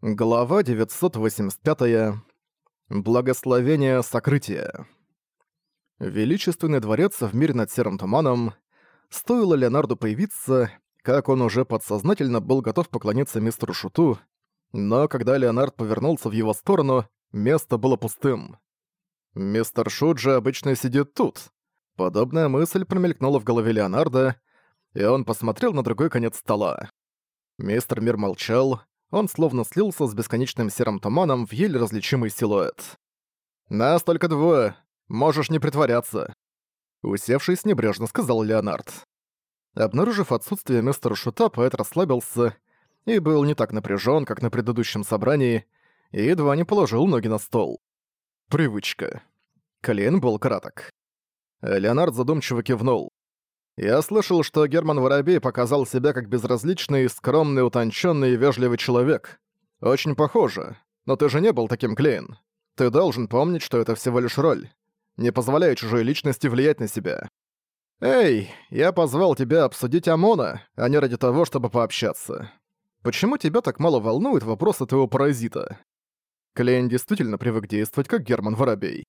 Глава 985. Благословение сокрытия. Величественный дворец в мире над серым туманом. Стоило Леонарду появиться, как он уже подсознательно был готов поклониться мистеру Шуту, но когда Леонард повернулся в его сторону, место было пустым. «Мистер Шут же обычно сидит тут». Подобная мысль промелькнула в голове Леонарда, и он посмотрел на другой конец стола. Мистер Мир молчал, он словно слился с бесконечным серым туманом в еле различимый силуэт. «Нас только двое. Можешь не притворяться», — усевшись небрежно сказал Леонард. Обнаружив отсутствие мистера Шута, поэт расслабился и был не так напряжен, как на предыдущем собрании, и едва не положил ноги на стол. Привычка. Клейн был краток. Леонард задумчиво кивнул. Я слышал, что Герман Воробей показал себя как безразличный, скромный, утонченный и вежливый человек. Очень похоже. Но ты же не был таким, Клейн. Ты должен помнить, что это всего лишь роль. Не позволяй чужой личности влиять на себя. Эй, я позвал тебя обсудить ОМОНа, а не ради того, чтобы пообщаться. Почему тебя так мало волнует вопрос этого паразита? Клейн действительно привык действовать как Герман Воробей.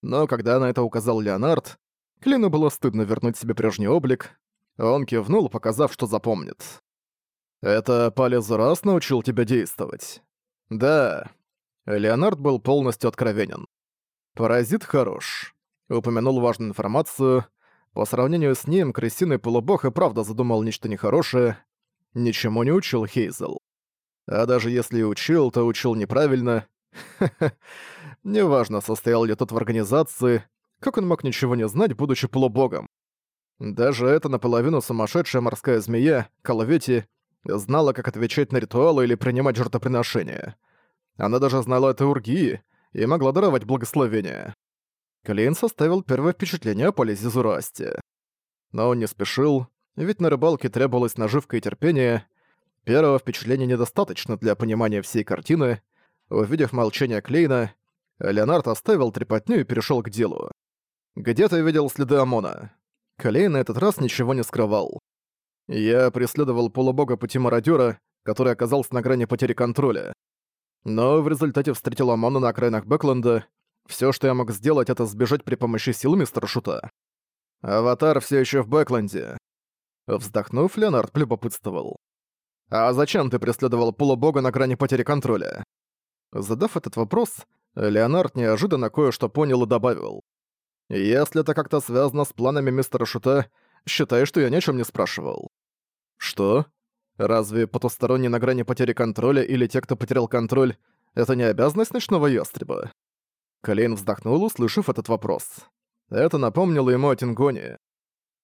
Но когда на это указал Леонард, Клину было стыдно вернуть себе прежний облик. Он кивнул, показав, что запомнит. «Это Палез раз научил тебя действовать?» «Да». Леонард был полностью откровенен. «Паразит хорош». Упомянул важную информацию. По сравнению с ним, крысиный полубог и правда задумал нечто нехорошее. Ничему не учил Хейзел. А даже если и учил, то учил неправильно. Неважно, состоял ли тот в организации, как он мог ничего не знать, будучи полубогом? Даже эта наполовину сумасшедшая морская змея, Калавети, знала, как отвечать на ритуалы или принимать жертвоприношения. Она даже знала это ургии и могла даровать благословение. Клейн составил первое впечатление о поле Зизурасти. Но он не спешил, ведь на рыбалке требовалось наживка и терпение. Первого впечатления недостаточно для понимания всей картины. Увидев молчание Клейна, Леонард оставил трепотню и перешел к делу. Где ты видел следы ОМОНа. Колей на этот раз ничего не скрывал. Я преследовал полубога пути мародёра, который оказался на грани потери контроля. Но в результате встретил ОМОНа на окраинах Бэкленда. Всё, что я мог сделать, это сбежать при помощи сил мистера Шута. Аватар всё ещё в Бэкленде. Вздохнув, Леонард полюбопытствовал. «А зачем ты преследовал полубога на грани потери контроля?» Задав этот вопрос, Леонард неожиданно кое-что понял и добавил. Если это как-то связано с планами мистера Шута, считай, что я ни о чем не спрашивал. Что? Разве потусторонние на грани потери контроля или те, кто потерял контроль, это не обязанность ночного ястреба? Колейн вздохнул, услышав этот вопрос. Это напомнило ему о Тингоне.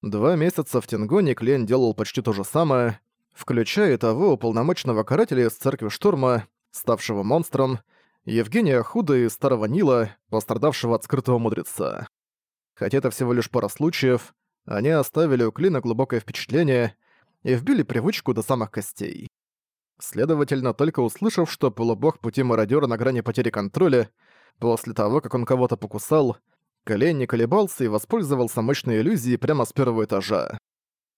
Два месяца в Тингоне Клейн делал почти то же самое, включая того уполномоченного карателя из церкви Штурма, ставшего монстром, Евгения Худа и Старого Нила, пострадавшего от скрытого мудреца. Хотя это всего лишь пара случаев, они оставили у Клина глубокое впечатление и вбили привычку до самых костей. Следовательно, только услышав, что полубог пути мародёра на грани потери контроля, после того, как он кого-то покусал, Колей не колебался и воспользовался мощной иллюзией прямо с первого этажа.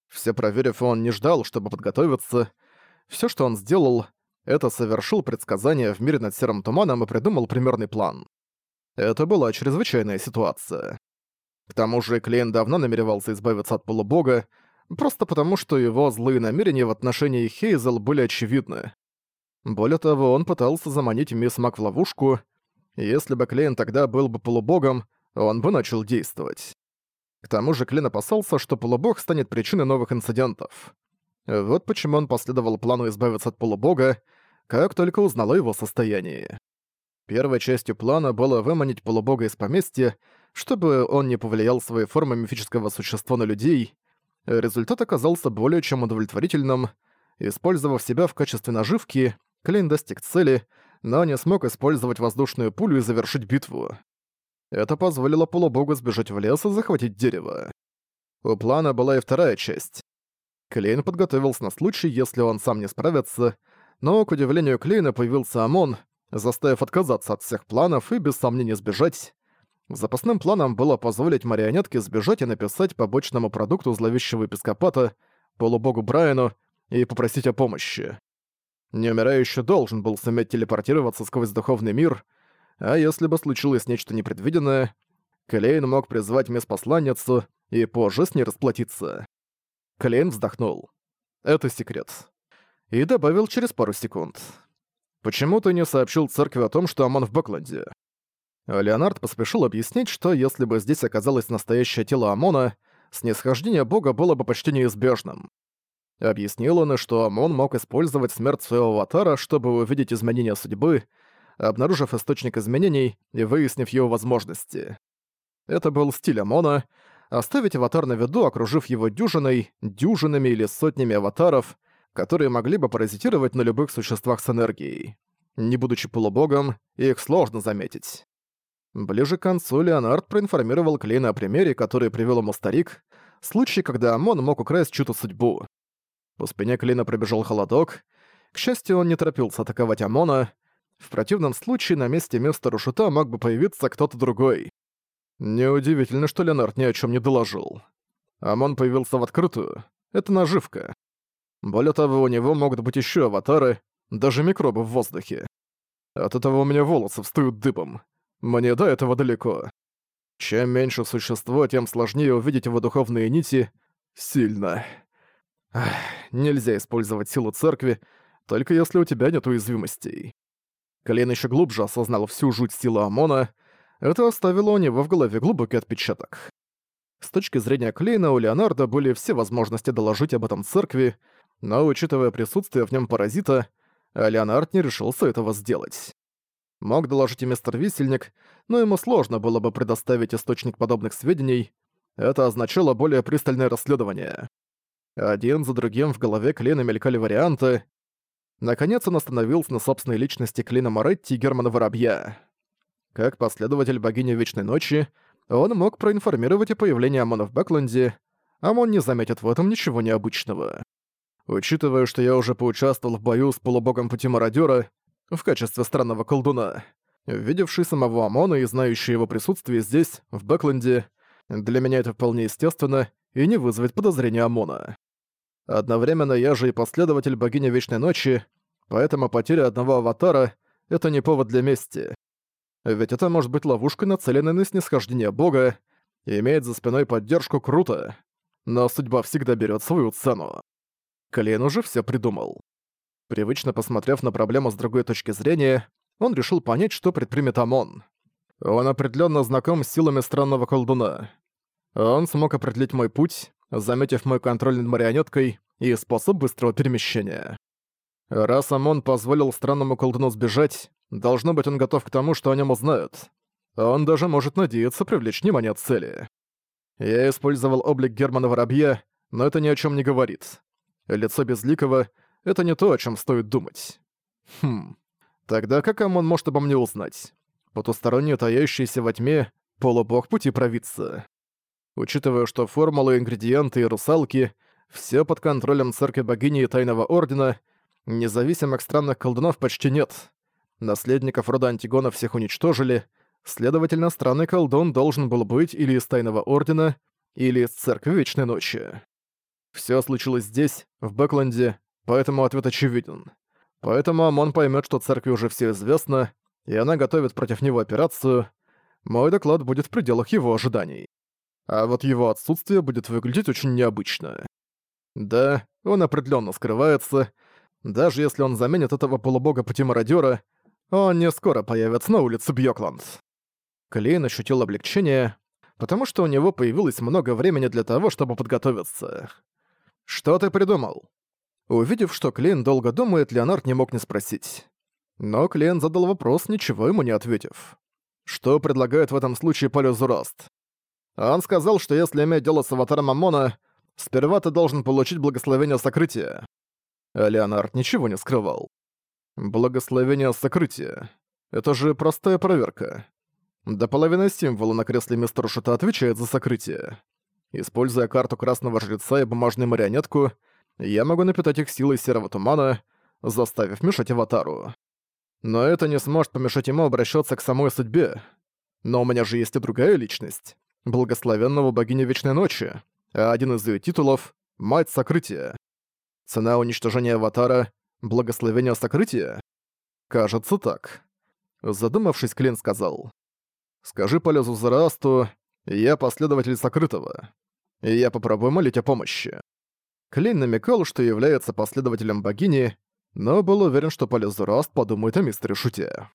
Все проверив, он не ждал, чтобы подготовиться. Все, что он сделал, это совершил предсказание в мире над серым туманом и придумал примерный план. Это была чрезвычайная ситуация. К тому же Клейн давно намеревался избавиться от полубога, просто потому что его злые намерения в отношении Хейзел были очевидны. Более того, он пытался заманить мисс Мак в ловушку, если бы Клейн тогда был бы полубогом, он бы начал действовать. К тому же Клейн опасался, что полубог станет причиной новых инцидентов. Вот почему он последовал плану избавиться от полубога, как только узнало его состояние. Первой частью плана было выманить полубога из поместья, чтобы он не повлиял своей формой мифического существа на людей, э, результат оказался более чем удовлетворительным. Использовав себя в качестве наживки, Клейн достиг цели, но не смог использовать воздушную пулю и завершить битву. Это позволило полубогу сбежать в лес и захватить дерево. У плана была и вторая часть. Клейн подготовился на случай, если он сам не справится, но, к удивлению Клейна, появился ОМОН, заставив отказаться от всех планов и без сомнения сбежать. Запасным планом было позволить марионетке сбежать и написать побочному продукту зловещего епископата, полубогу Брайану, и попросить о помощи. Неумирающий должен был суметь телепортироваться сквозь духовный мир, а если бы случилось нечто непредвиденное, Клейн мог призвать меспосланницу и позже с ней расплатиться. Клейн вздохнул. Это секрет. И добавил через пару секунд. Почему ты не сообщил церкви о том, что Аман в Бакланде? Леонард поспешил объяснить, что если бы здесь оказалось настоящее тело Омона, снисхождение бога было бы почти неизбежным. Объяснил он, что Омон мог использовать смерть своего аватара, чтобы увидеть изменения судьбы, обнаружив источник изменений и выяснив его возможности. Это был стиль Омона — оставить аватар на виду, окружив его дюжиной, дюжинами или сотнями аватаров, которые могли бы паразитировать на любых существах с энергией. Не будучи полубогом, их сложно заметить. Ближе к концу Леонард проинформировал Клейна о примере, который привел ему старик, случай, когда Амон мог украсть чью-то судьбу. По спине Клейна пробежал холодок. К счастью, он не торопился атаковать Амона. В противном случае на месте мистера Шута мог бы появиться кто-то другой. Неудивительно, что Леонард ни о чем не доложил. Амон появился в открытую. Это наживка. Более того, у него могут быть еще аватары, даже микробы в воздухе. От этого у меня волосы встают дыбом. Мне до этого далеко. Чем меньше существо, тем сложнее увидеть его духовные нити. Сильно. Ах, нельзя использовать силу церкви, только если у тебя нет уязвимостей. Клейн еще глубже осознал всю жуть силы Омона. Это оставило у него в голове глубокий отпечаток. С точки зрения Клейна у Леонардо были все возможности доложить об этом церкви, но учитывая присутствие в нем паразита, Леонард не решился этого сделать мог доложить и мистер Висельник, но ему сложно было бы предоставить источник подобных сведений. Это означало более пристальное расследование. Один за другим в голове Клина мелькали варианты. Наконец он остановился на собственной личности Клина Моретти и Германа Воробья. Как последователь богини Вечной Ночи, он мог проинформировать о появлении Амона в Бэкленде, Амон не заметит в этом ничего необычного. Учитывая, что я уже поучаствовал в бою с полубогом пути мародера в качестве странного колдуна. Видевший самого Амона и знающий его присутствие здесь, в Бэкленде, для меня это вполне естественно и не вызовет подозрения Амона. Одновременно я же и последователь богини Вечной Ночи, поэтому потеря одного аватара — это не повод для мести. Ведь это может быть ловушкой, нацеленной на снисхождение бога, и имеет за спиной поддержку круто. Но судьба всегда берет свою цену. Клейн уже все придумал. Привычно посмотрев на проблему с другой точки зрения, он решил понять, что предпримет ОМОН. Он определенно знаком с силами странного колдуна. Он смог определить мой путь, заметив мой контроль над марионеткой и способ быстрого перемещения. Раз ОМОН позволил странному колдуну сбежать, должно быть он готов к тому, что о нем узнают. Он даже может надеяться привлечь внимание цели. Я использовал облик Германа Воробья, но это ни о чем не говорит. Лицо Безликого — это не то, о чем стоит думать. Хм. Тогда как Амон может обо мне узнать? Потусторонний, таящийся во тьме, полубог пути провидца. Учитывая, что формулы, ингредиенты и русалки — все под контролем церкви богини и тайного ордена, независимых странных колдунов почти нет. Наследников рода Антигона всех уничтожили, следовательно, странный колдун должен был быть или из тайного ордена, или из церкви Вечной Ночи. Все случилось здесь, в Бэкленде, поэтому ответ очевиден. Поэтому ОМОН поймет, что церкви уже все известно, и она готовит против него операцию. Мой доклад будет в пределах его ожиданий. А вот его отсутствие будет выглядеть очень необычно. Да, он определенно скрывается. Даже если он заменит этого полубога пути-мародёра, он не скоро появится на улице Бьёкланд. Клейн ощутил облегчение, потому что у него появилось много времени для того, чтобы подготовиться. «Что ты придумал?» Увидев, что Клейн долго думает, Леонард не мог не спросить. Но Клейн задал вопрос, ничего ему не ответив. Что предлагает в этом случае Полюзураст? Он сказал, что если иметь дело с аватаром Амона, сперва ты должен получить благословение сокрытия. Леонард ничего не скрывал. Благословение сокрытия. Это же простая проверка. До половины символа на кресле мистера Шута отвечает за сокрытие. Используя карту красного жреца и бумажную марионетку, я могу напитать их силой серого тумана, заставив мешать Аватару. Но это не сможет помешать ему обращаться к самой судьбе. Но у меня же есть и другая личность, благословенного богиня Вечной Ночи, а один из ее титулов — Мать Сокрытия. Цена уничтожения Аватара — благословение Сокрытия? Кажется так. Задумавшись, Клин сказал. «Скажи Полезу Зараасту, я последователь Сокрытого, и я попробую молить о помощи». Клейн намекал, что является последователем богини, но был уверен, что Полизураст подумает о мистере Шуте.